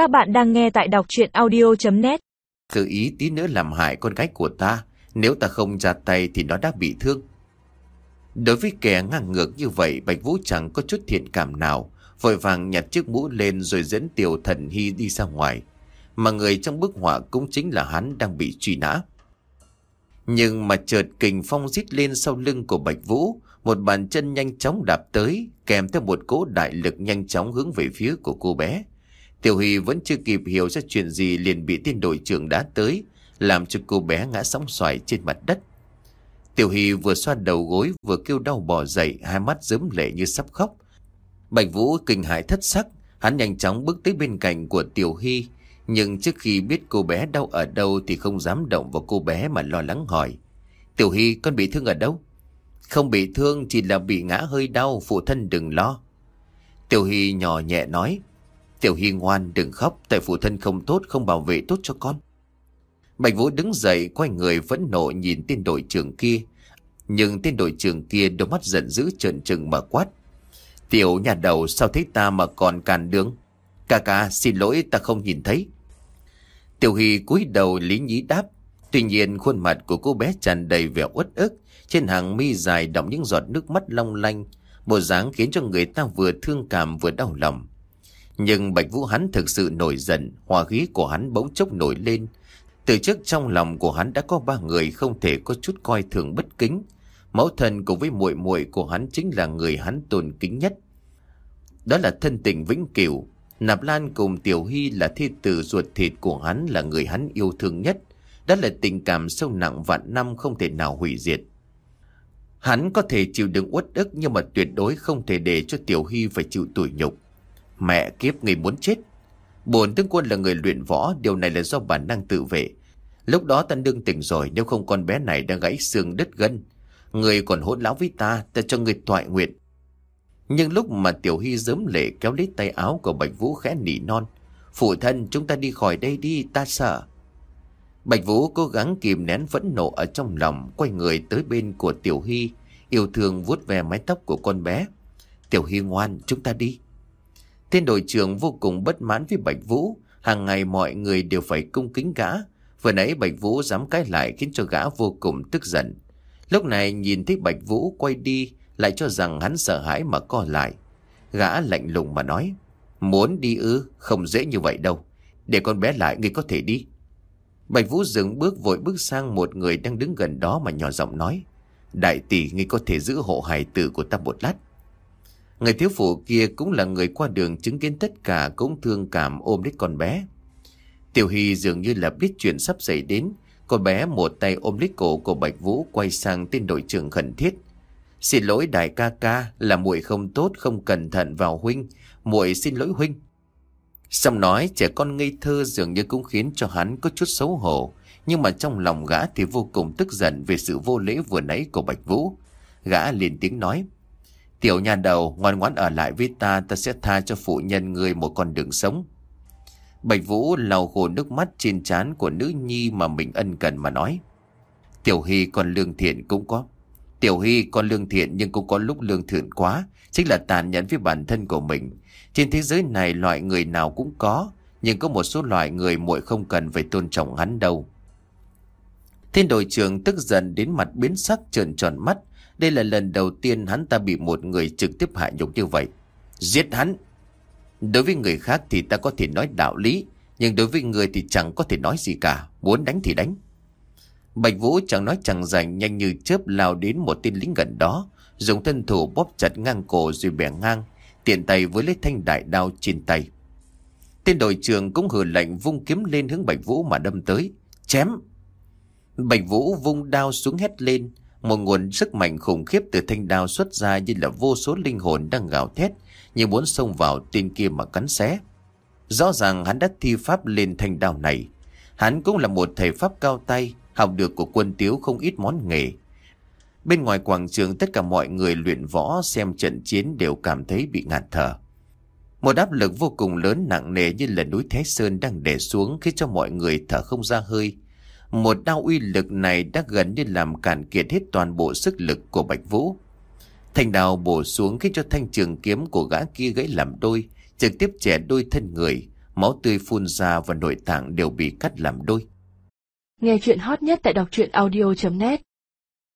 Các bạn đang nghe tại đọc chuyện audio.net Cứ ý tí nữa làm hại con gái của ta, Nếu ta không ra tay thì nó đã bị thương. Đối với kẻ ngang ngược như vậy, Bạch Vũ chẳng có chút thiện cảm nào. Vội vàng nhặt chiếc mũ lên Rồi dẫn tiểu thần hy đi ra ngoài. Mà người trong bức họa cũng chính là hắn đang bị truy nã. Nhưng mà chợt kình phong rít lên sau lưng của Bạch Vũ, Một bàn chân nhanh chóng đạp tới, Kèm theo một cỗ đại lực nhanh chóng hướng về phía của cô bé. Tiểu Huy vẫn chưa kịp hiểu ra chuyện gì liền bị tiên đội trưởng đá tới, làm cho cô bé ngã sóng xoài trên mặt đất. Tiểu Huy vừa xoa đầu gối vừa kêu đau bò dậy, hai mắt dớm lệ như sắp khóc. Bạch Vũ kinh hãi thất sắc, hắn nhanh chóng bước tới bên cạnh của Tiểu Hy, nhưng trước khi biết cô bé đau ở đâu thì không dám động vào cô bé mà lo lắng hỏi. Tiểu Hy con bị thương ở đâu? Không bị thương chỉ là bị ngã hơi đau, phụ thân đừng lo. Tiểu Hy nhỏ nhẹ nói, Tiểu Hy ngoan đừng khóc, Tại phụ thân không tốt, không bảo vệ tốt cho con. Bạch Vũ đứng dậy, Quay người vẫn nộ nhìn tên đội trưởng kia. Nhưng tên đội trưởng kia Đôi mắt giận dữ trợn trừng mà quát. Tiểu nhà đầu, sao thấy ta mà còn càn đường? Cà cà xin lỗi, ta không nhìn thấy. Tiểu Hy cúi đầu lý nhí đáp. Tuy nhiên, khuôn mặt của cô bé tràn đầy vẻ uất ức. Trên hàng mi dài đọng những giọt nước mắt long lanh. Bộ dáng khiến cho người ta vừa thương cảm vừa đau lòng nhưng Bạch Vũ hắn thực sự nổi giận, hòa khí của hắn bỗng chốc nổi lên. Từ trước trong lòng của hắn đã có ba người không thể có chút coi thường bất kính. Mẫu thân cùng với muội muội của hắn chính là người hắn tôn kính nhất. Đó là thân tình vĩnh cửu. Nạp Lan cùng Tiểu Hy là thi tử ruột thịt của hắn là người hắn yêu thương nhất. Đó là tình cảm sâu nặng vạn năm không thể nào hủy diệt. Hắn có thể chịu đựng uất ức nhưng mà tuyệt đối không thể để cho Tiểu Hy phải chịu tủi nhục. Mẹ kiếp người muốn chết. Bồn tướng quân là người luyện võ, điều này là do bản năng tự vệ. Lúc đó ta đương tỉnh rồi, nếu không con bé này đã gãy xương đứt gân. Người còn hỗn láo với ta, ta cho người toại nguyện. Nhưng lúc mà Tiểu Hy dớm lệ kéo lấy tay áo của Bạch Vũ khẽ nỉ non. Phụ thân, chúng ta đi khỏi đây đi, ta sợ. Bạch Vũ cố gắng kìm nén phẫn nộ ở trong lòng, quay người tới bên của Tiểu Hy, yêu thương vuốt ve mái tóc của con bé. Tiểu Hy ngoan, chúng ta đi. Tên đội trưởng vô cùng bất mãn với Bạch Vũ, hàng ngày mọi người đều phải cung kính gã. Vừa nãy Bạch Vũ dám cái lại khiến cho gã vô cùng tức giận. Lúc này nhìn thấy Bạch Vũ quay đi, lại cho rằng hắn sợ hãi mà co lại. Gã lạnh lùng mà nói, muốn đi ư, không dễ như vậy đâu. Để con bé lại, ngươi có thể đi. Bạch Vũ dừng bước vội bước sang một người đang đứng gần đó mà nhỏ giọng nói. Đại tỷ, ngươi có thể giữ hộ hài tử của ta một lát. Người thiếu phụ kia cũng là người qua đường chứng kiến tất cả cũng thương cảm ôm lấy con bé. Tiểu Hy dường như là biết chuyện sắp xảy đến. Con bé một tay ôm lấy cổ của Bạch Vũ quay sang tên đội trưởng khẩn thiết. Xin lỗi đại ca ca, là muội không tốt, không cẩn thận vào huynh. muội xin lỗi huynh. Xong nói trẻ con ngây thơ dường như cũng khiến cho hắn có chút xấu hổ. Nhưng mà trong lòng gã thì vô cùng tức giận về sự vô lễ vừa nãy của Bạch Vũ. Gã liền tiếng nói. Tiểu nhà đầu, ngoan ngoãn ở lại với ta Ta sẽ tha cho phụ nhân người một con đường sống. Bạch Vũ lau khổ nước mắt trên trán của nữ nhi mà mình ân cần mà nói. Tiểu Hy còn lương thiện cũng có. Tiểu Hy con lương thiện nhưng cũng có lúc lương thiện quá, Chính là tàn nhẫn với bản thân của mình. Trên thế giới này loại người nào cũng có, Nhưng có một số loại người muội không cần phải tôn trọng hắn đâu. Thiên đội trưởng tức giận đến mặt biến sắc trợn tròn mắt đây là lần đầu tiên hắn ta bị một người trực tiếp hạ nhục như vậy. Giết hắn! Đối với người khác thì ta có thể nói đạo lý, nhưng đối với người thì chẳng có thể nói gì cả, muốn đánh thì đánh. Bạch Vũ chẳng nói chẳng rảnh nhanh như chớp lao đến một tên lính gần đó, dùng thân thủ bóp chặt ngang cổ rồi bẻ ngang, tiện tay với lấy thanh đại đao trên tay. Tên đội trưởng cũng hừ lạnh vung kiếm lên hướng Bạch Vũ mà đâm tới, chém. Bạch Vũ vung đao xuống hét lên, một nguồn sức mạnh khủng khiếp từ thanh đao xuất ra như là vô số linh hồn đang gào thét, như muốn xông vào tên kia mà cắn xé. Rõ ràng hắn đã thi pháp lên thanh đao này. Hắn cũng là một thầy pháp cao tay, học được của quân tiếu không ít món nghề. Bên ngoài quảng trường tất cả mọi người luyện võ xem trận chiến đều cảm thấy bị ngạt thở. Một áp lực vô cùng lớn nặng nề như là núi Thái Sơn đang đè xuống khiến cho mọi người thở không ra hơi. Một đao uy lực này đã gần như làm cản kiệt hết toàn bộ sức lực của Bạch Vũ. Thanh đao bổ xuống khiến cho thanh trường kiếm của gã kia gãy làm đôi, trực tiếp chẻ đôi thân người, máu tươi phun ra và nội tạng đều bị cắt làm đôi. Nghe chuyện hot nhất tại đọc truyện audio.net